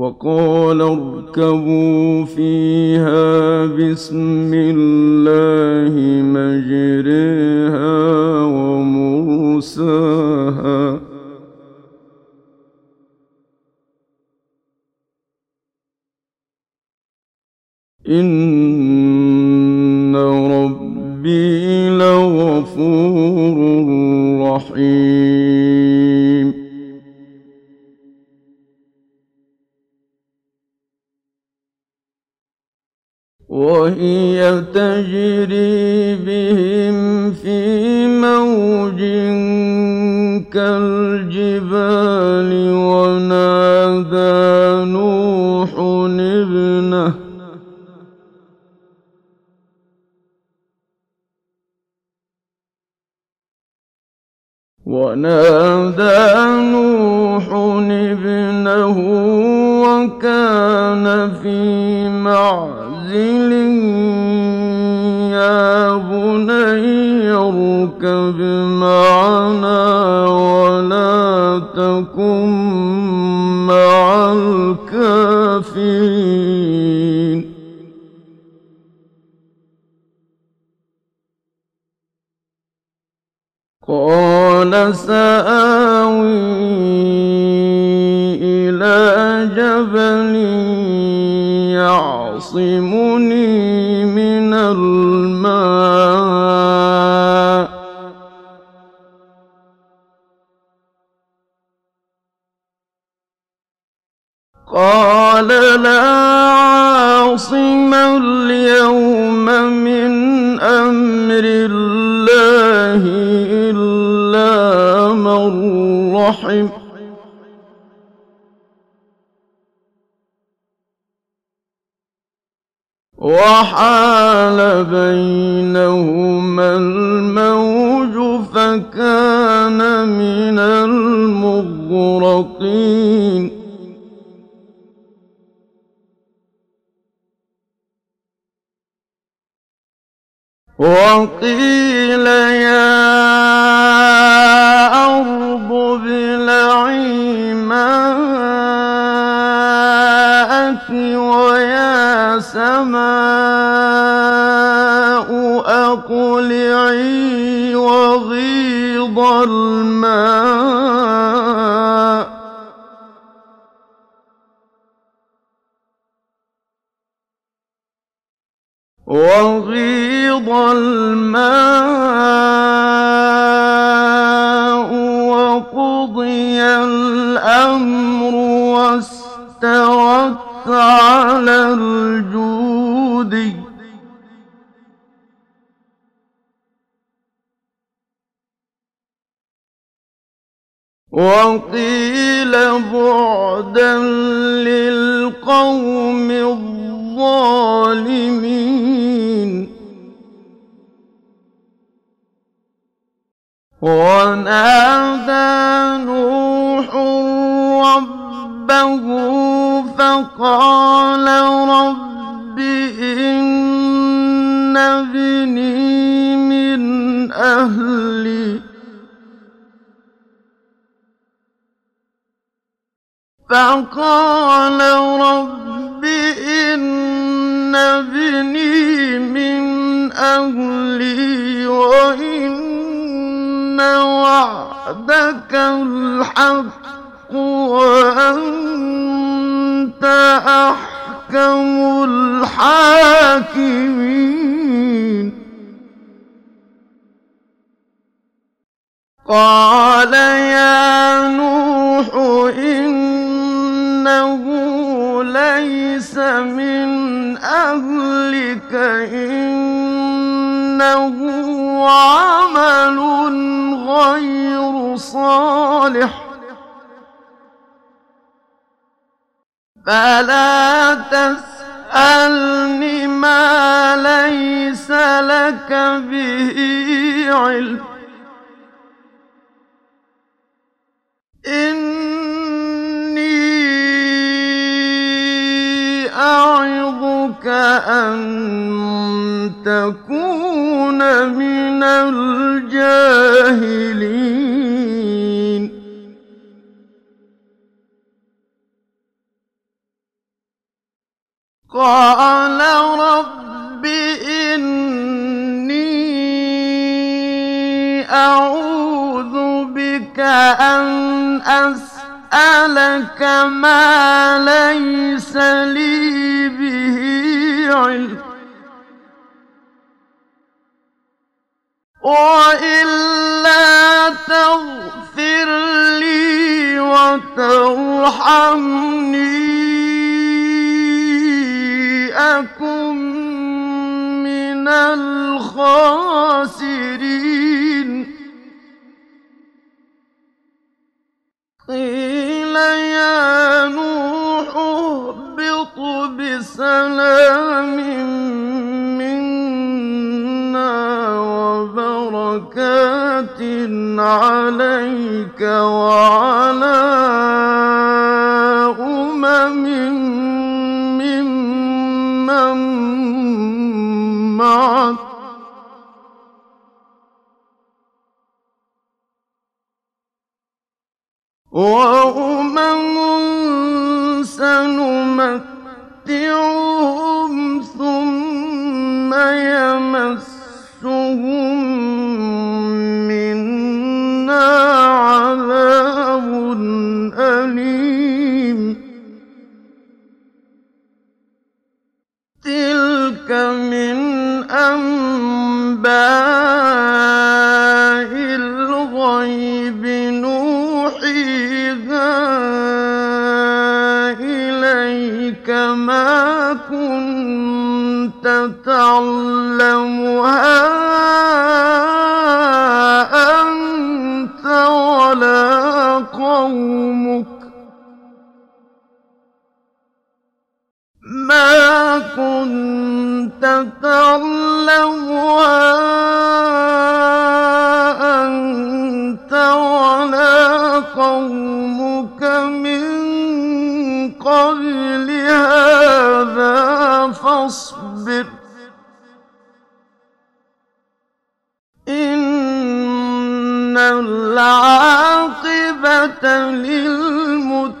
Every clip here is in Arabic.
وقال اركبوا فيها بسم الله مجريها ومرساها. إن وهي تجري بهم في موج كالجبال ونادى نوح ابنه. ونادى نوح ابنه وكان في معزل يا بني اركب معنا ولا تكن مع الكافرين. قال سآوي إلى جبل يعصمني من الماء. قال لا عاصم اليوم من أمر الله إلا من رحم. وحال بينهما الموج فكان من المغرقين. وقيل يا وغيض الماء وقضي الأمر واستوت على الجود. وقيل بعدا للقوم الظالمين ونادى نوح ربه فقال رب إن ابني من أهلي. فقال رب إن ابني من أهلي وإن وعدك الحق وأنت أحكم الحاكمين قال يا نوح إنه ليس من أهلك إنه عمل غير صالح. فلا تسألني ما ليس لك به علم. إني أن تكون من الجاهلين قال رب إني أعوذ بك أن أسألك ما ليس لي به وإلا تغفر لي وترحمني أكن من الخاسرين. قيل يا نوح اهبط بسلام منا وبركات عليك وعلى أمم معك. وأمم يمسهم ولا قومك ما كنت تعلمها أنت ولا قومك من قبل هذا فاصبر العاقبة للمتقين.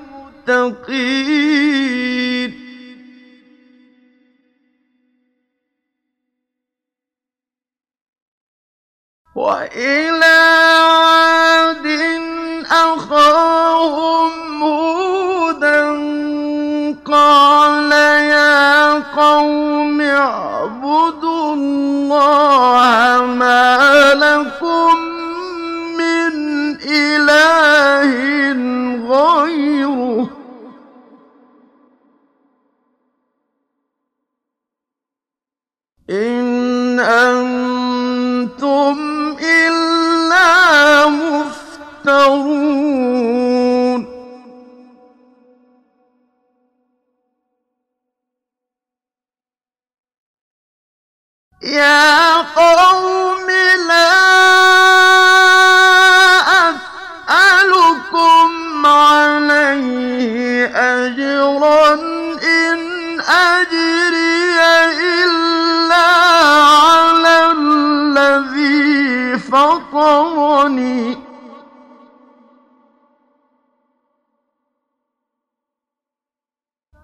المتقين. وإلى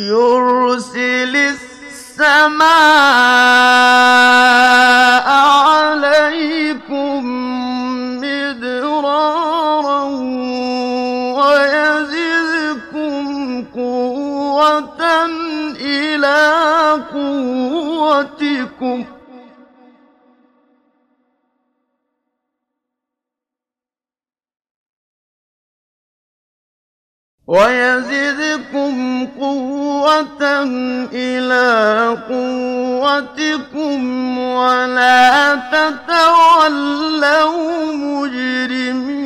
يرسل السماء عليكم مدرارا ويزدكم قوة إلى قوتكم. ويزدكم قوة إلى قوتكم ولا تتولوا مجرمين.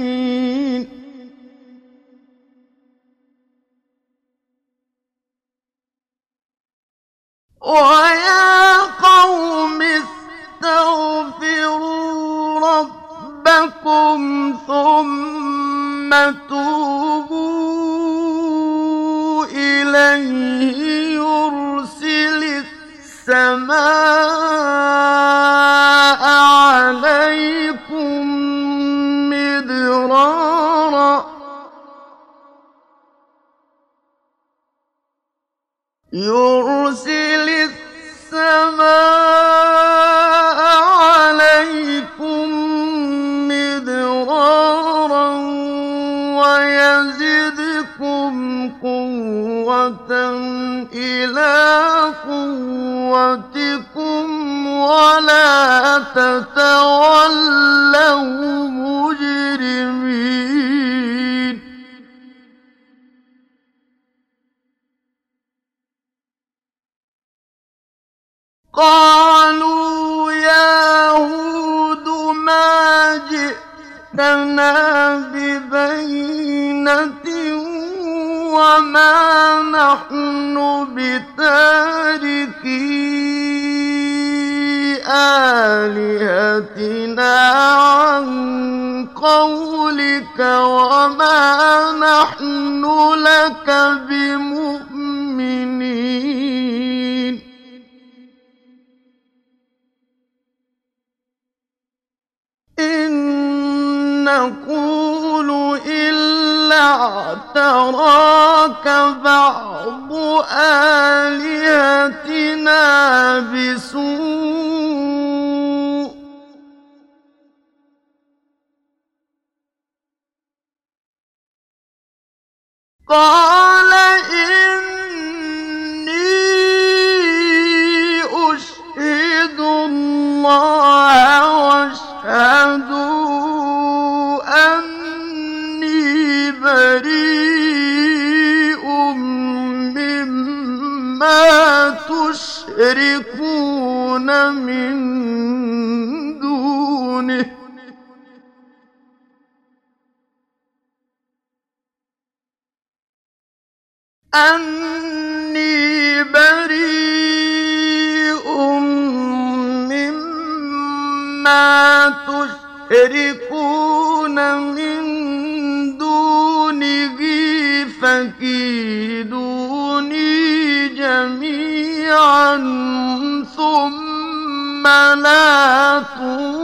ويا قوم استغفروا ربكم ثم توبوا إليه قوتكم ولا تتولوا مجرمين. قالوا يا هود ما جئتنا ببينة وما نحن بتاركي آلهتنا عن قولك وما نحن لك بمؤمنين إن اعتراك بعض آلهتنا بسوء قال تشركون من دونه. أني بريء مما تشركون. ثم لا تنظرون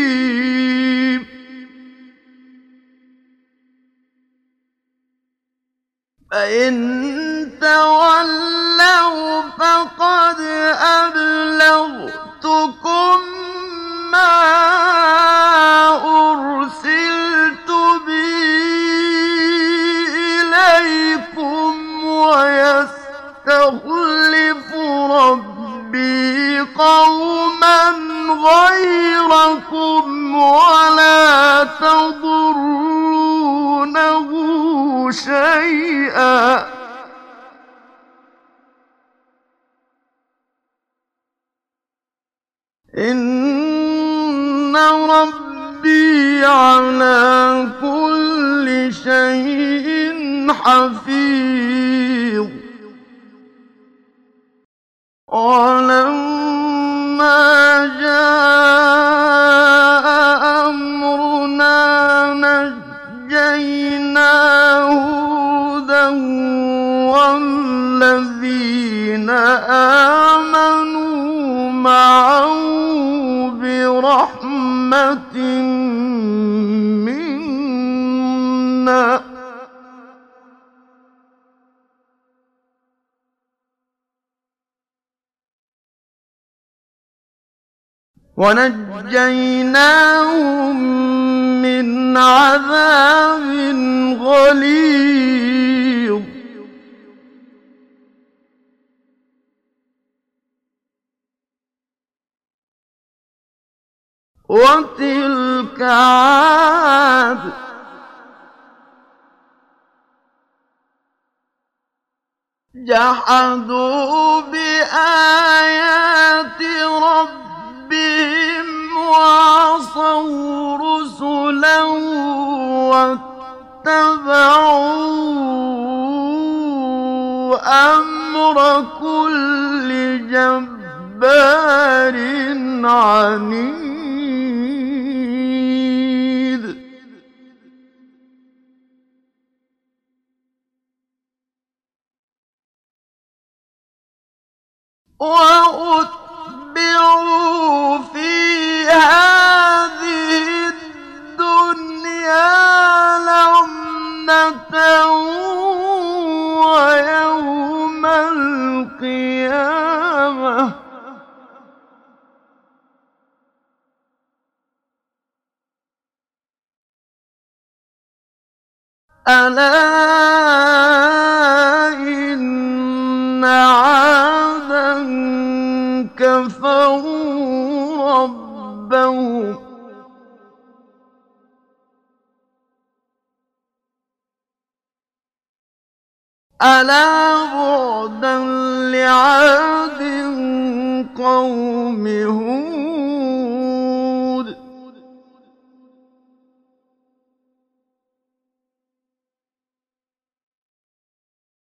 فإن تولوا فقد أبلغتكم ما أرسلت به إليكم ويستخلف ربي قوما غيركم ولا تضرونه شيئا. إن ربي على كل شيء حفيظ. ولما جاء أمرنا نجينا ونجيناهم من عذاب غليظ. وتلك عاد. جحدوا بآيات ربهم وعصوا رسلا واتبعوا أمر كل جبار عنيد. وأتبعوا ألا إن عادا كفروا ربهم. ألا بعدا لعاد قوم هود